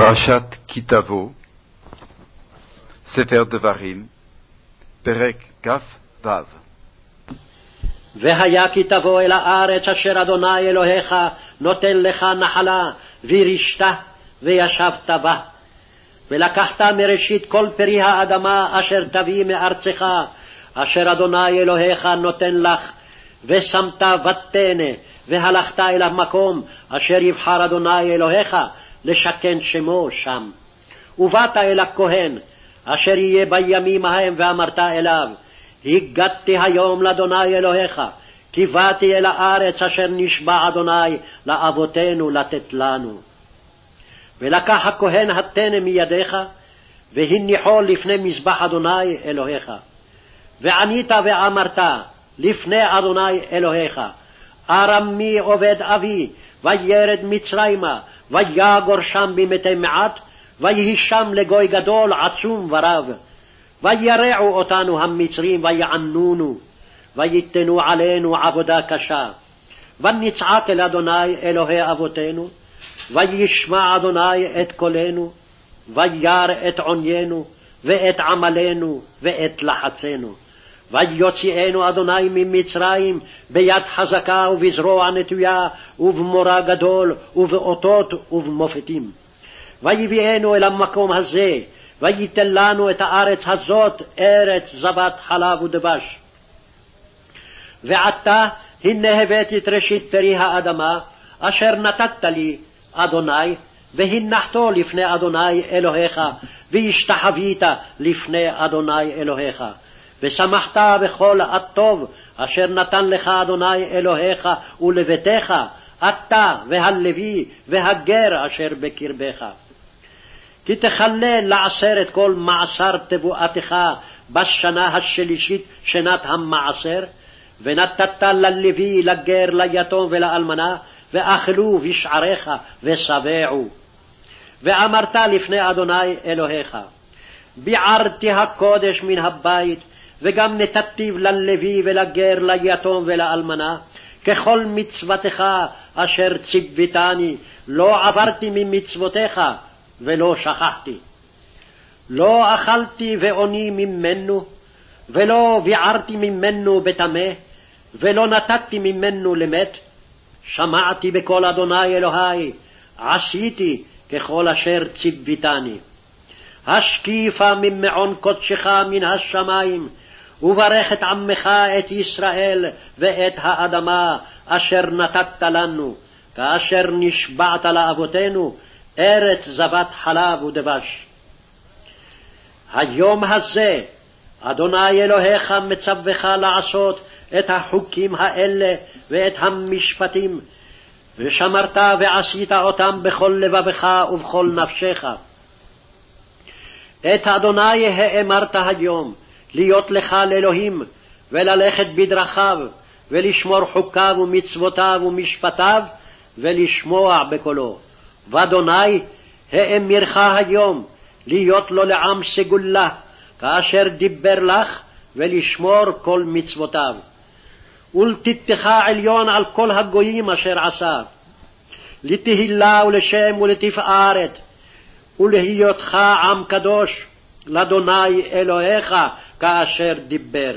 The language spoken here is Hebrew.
פרשת כי תבוא, ספר דברים, פרק כ"ו והיה כי תבוא אל הארץ אשר אדוני אלוהיך נותן לך נחלה, וירשתה, וישבת בה. ולקחת מראשית כל פרי האדמה אשר תביא מארצך, אשר אדוני אלוהיך נותן לך, ושמת ותנה, והלכת אל המקום אשר יבחר אדוני אלוהיך, לשכן שמו שם. ובאת אל הכהן, אשר יהיה בימים ההם, ואמרת אליו, הגדתי היום לאדוני אלוהיך, כי באתי אל הארץ אשר נשבע אדוני לאבותינו לתת לנו. ולקח הכהן התנא מידיך, והניחו לפני מזבח אדוני אלוהיך. וענית ואמרת לפני אדוני אלוהיך, ארמי עובד אבי, וירד מצרימה, ויגור שם במתי מעט, ויהי שם לגוי גדול, עצום ורב. וירעו אותנו המצרים, ויענונו, ויתנו עלינו עבודה קשה. ונצעק אל אדוני אלוהי אבותינו, וישמע אדוני את קולנו, וירא את עוניינו, ואת עמלנו, ואת לחצנו. ויוציאנו אדוני ממצרים ביד חזקה ובזרוע נטויה ובמורא גדול ובאותות ובמופתים. ויביאנו אל המקום הזה וייתן לנו את הארץ הזאת ארץ זבת חלב ודבש. ועתה הנה הבאתי את ראשית פרי האדמה אשר נתת לי אדוני והנחתו לפני אדוני אלוהיך והשתחווית לפני אדוני אלוהיך. ושמחת בכל הטוב אשר נתן לך אדוני אלוהיך ולביתך, אתה והלוי והגר אשר בקרבך. כי תכלה לעשרת כל מעשר תבואתך בשנה השלישית שנת המעשר, ונתת ללוי, לגר, ליתום ולאלמנה, ואכלו בשעריך ושבעו. ואמרת לפני אדוני אלוהיך, ביערתי הקודש מן הבית, וגם נתתיו ללוי ולגר, ליתום ולאלמנה, ככל מצוותך אשר ציוותני, לא עברתי ממצוותיך ולא שכחתי. לא אכלתי ועוני ממנו, ולא ביערתי ממנו בטמא, ולא נתתי ממנו למת. שמעתי בקול אדוני אלוהי, עשיתי ככל אשר ציוותני. השקיפה ממעון קודשך מן השמים, וברך את עמך את ישראל ואת האדמה אשר נתת לנו, כאשר נשבעת לאבותינו, ארץ זבת חלב ודבש. היום הזה אדוני אלוהיך מצווך לעשות את החוקים האלה ואת המשפטים, ושמרת ועשית אותם בכל לבבך ובכל נפשך. את אדוני האמרת היום, להיות לך לאלוהים, וללכת בדרכיו, ולשמור חוקיו ומצוותיו ומשפטיו, ולשמוע בקולו. ואדוני האמירך היום להיות לו לעם סגולה, כאשר דיבר לך, ולשמור כל מצוותיו. ולתתך עליון על כל הגויים אשר עשה, לתהילה ולשם ולתפארת, ולהיותך עם קדוש, לאדוני אלוהיך כאשר דיבר.